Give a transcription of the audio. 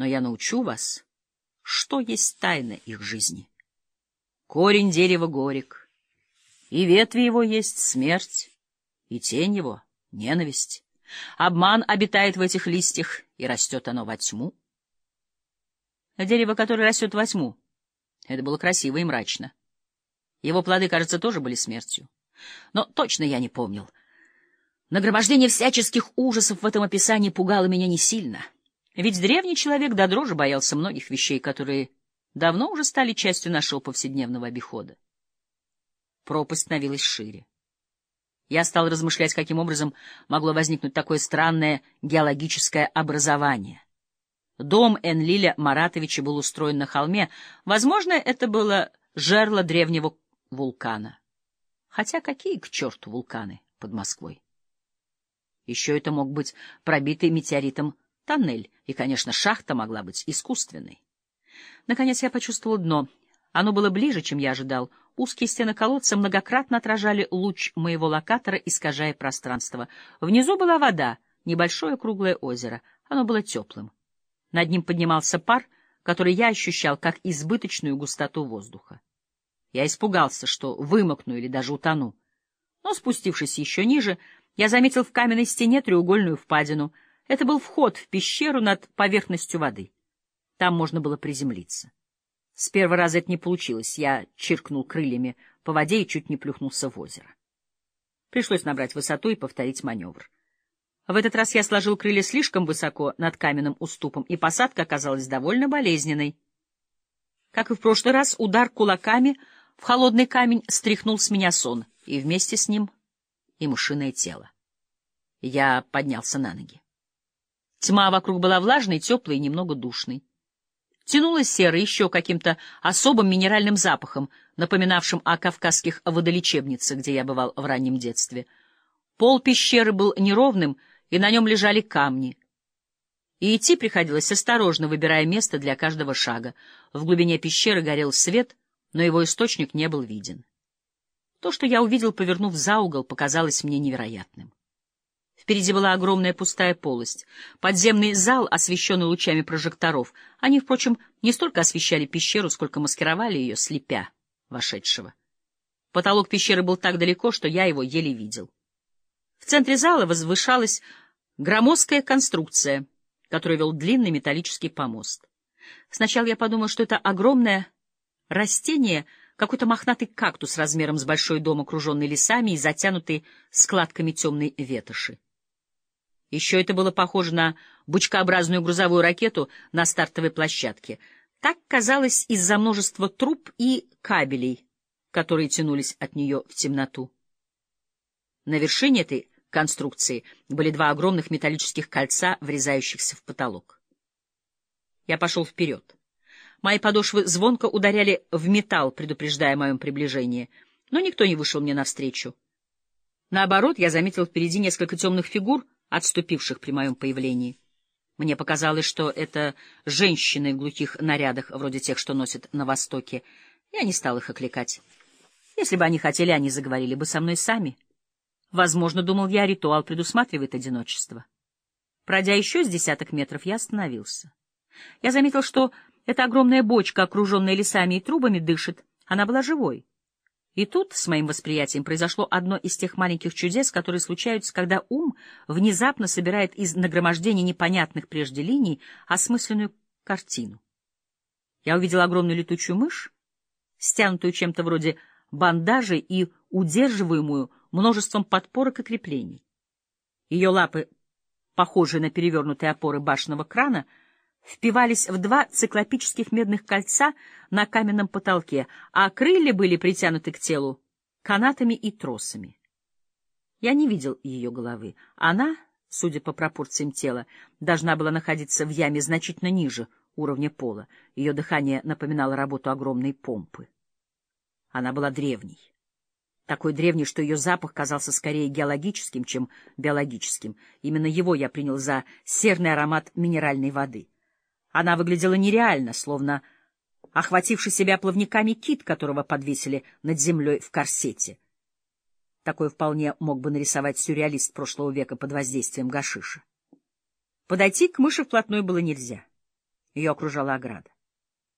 но я научу вас, что есть тайна их жизни. Корень дерева горек, и ветви его есть смерть, и тень его — ненависть. Обман обитает в этих листьях, и растет оно во тьму. Дерево, которое растет во тьму, это было красиво и мрачно. Его плоды, кажется, тоже были смертью. Но точно я не помнил. Нагромождение всяческих ужасов в этом описании пугало меня не сильно. Ведь древний человек до дрожи боялся многих вещей, которые давно уже стали частью нашего повседневного обихода. Пропасть становилась шире. Я стал размышлять, каким образом могло возникнуть такое странное геологическое образование. Дом Энлиля Маратовича был устроен на холме. Возможно, это было жерло древнего вулкана. Хотя какие к черту вулканы под Москвой? Еще это мог быть пробитый метеоритом тоннель, и, конечно, шахта могла быть искусственной. Наконец я почувствовал дно. Оно было ближе, чем я ожидал. Узкие стены колодца многократно отражали луч моего локатора, искажая пространство. Внизу была вода, небольшое круглое озеро. Оно было теплым. Над ним поднимался пар, который я ощущал как избыточную густоту воздуха. Я испугался, что вымокну или даже утону. Но, спустившись еще ниже, я заметил в каменной стене треугольную впадину. Это был вход в пещеру над поверхностью воды. Там можно было приземлиться. С первого раза это не получилось. Я чиркнул крыльями по воде и чуть не плюхнулся в озеро. Пришлось набрать высоту и повторить маневр. В этот раз я сложил крылья слишком высоко над каменным уступом, и посадка оказалась довольно болезненной. Как и в прошлый раз, удар кулаками в холодный камень стряхнул с меня сон, и вместе с ним и мышиное тело. Я поднялся на ноги. Тьма вокруг была влажной, теплой и немного душной. Тянуло серо еще каким-то особым минеральным запахом, напоминавшим о кавказских водолечебницах, где я бывал в раннем детстве. Пол пещеры был неровным, и на нем лежали камни. И идти приходилось осторожно, выбирая место для каждого шага. В глубине пещеры горел свет, но его источник не был виден. То, что я увидел, повернув за угол, показалось мне невероятным. Впереди была огромная пустая полость, подземный зал, освещенный лучами прожекторов. Они, впрочем, не столько освещали пещеру, сколько маскировали ее, слепя вошедшего. Потолок пещеры был так далеко, что я его еле видел. В центре зала возвышалась громоздкая конструкция, которая вел длинный металлический помост. Сначала я подумал, что это огромное растение, какой-то мохнатый кактус размером с большой дом, окруженный лесами и затянутый складками темной ветоши. Еще это было похоже на бычкообразную грузовую ракету на стартовой площадке. Так казалось из-за множества труб и кабелей, которые тянулись от нее в темноту. На вершине этой конструкции были два огромных металлических кольца, врезающихся в потолок. Я пошел вперед. Мои подошвы звонко ударяли в металл, предупреждая о моем приближении, но никто не вышел мне навстречу. Наоборот, я заметил впереди несколько темных фигур, отступивших при моем появлении. Мне показалось, что это женщины в глухих нарядах, вроде тех, что носят на Востоке. Я не стал их окликать. Если бы они хотели, они заговорили бы со мной сами. Возможно, думал я, ритуал предусматривает одиночество. Пройдя еще с десяток метров, я остановился. Я заметил, что эта огромная бочка, окруженная лесами и трубами, дышит. Она была живой. И тут с моим восприятием произошло одно из тех маленьких чудес, которые случаются, когда ум внезапно собирает из нагромождения непонятных прежде линий осмысленную картину. Я увидел огромную летучую мышь, стянутую чем-то вроде бандажа и удерживаемую множеством подпорок и креплений. Ее лапы, похожие на перевернутые опоры башенного крана, — впивались в два циклопических медных кольца на каменном потолке, а крылья были притянуты к телу канатами и тросами. Я не видел ее головы. Она, судя по пропорциям тела, должна была находиться в яме значительно ниже уровня пола. Ее дыхание напоминало работу огромной помпы. Она была древней. Такой древней, что ее запах казался скорее геологическим, чем биологическим. Именно его я принял за серный аромат минеральной воды. Она выглядела нереально, словно охвативший себя плавниками кит, которого подвесили над землей в корсете. Такое вполне мог бы нарисовать сюрреалист прошлого века под воздействием гашиша. Подойти к мыши вплотную было нельзя. Ее окружала ограда.